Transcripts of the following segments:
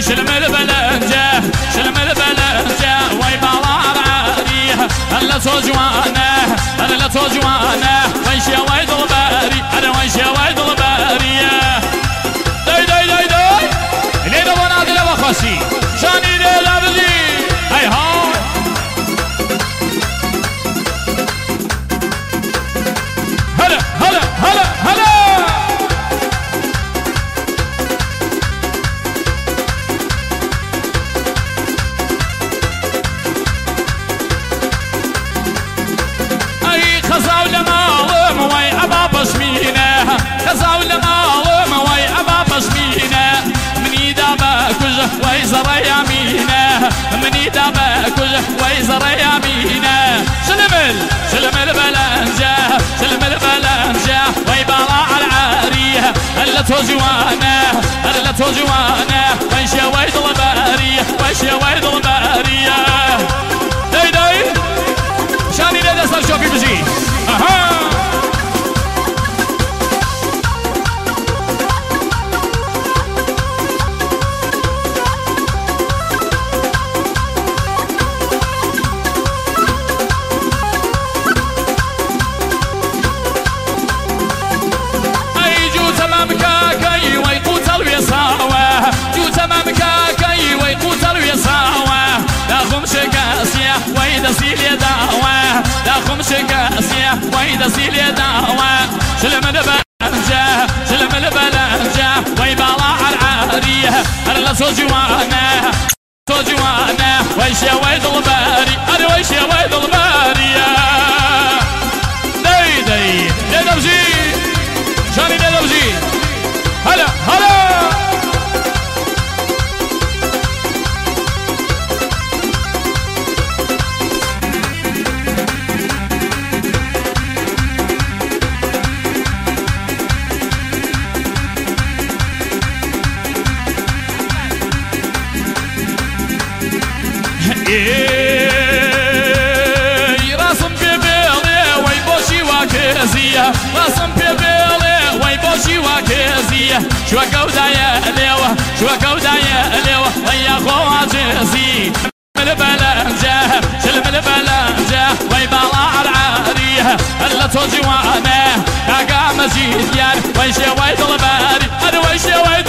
شلم البلنجة شلم البلنجة وي هلا توجوانه هلا توجوانه. زرا يمينه شلمل شلمل بلنجة شلمل بلنجة. وي بالا العاريه هلا توجوانه هلا توجوانه ويش يا ويد سيلي داوة شلم البلنجة شلم البلنجة ويبالا العارية هلا توجوانا توجوانا راسم ببيلي وي بوشي وكزية راسم ببيلي وي بوشي وكزية شو قودا يا ليوة شو قودا يا ليوة ويا خوا جزي البلنجة شلم البلنجة وي بالا العارية هلا توجوانا كاكا مزيد يان ويش يا ويد الباري أنا ويش يا ويد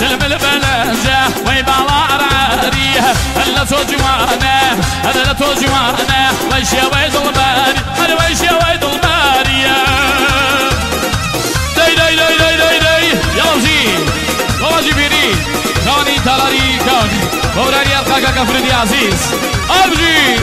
شلم البلنجة ويبالا عراريه هلا توجوانا هلا توجوانا ويش يا ويد الباري هلا ويش يا ويد الباري. داي داي داي داي داي داي. يلا زين بابا جبيري خاني تلاري كان بوراني أرقاك كفردي عزيز. أبجي.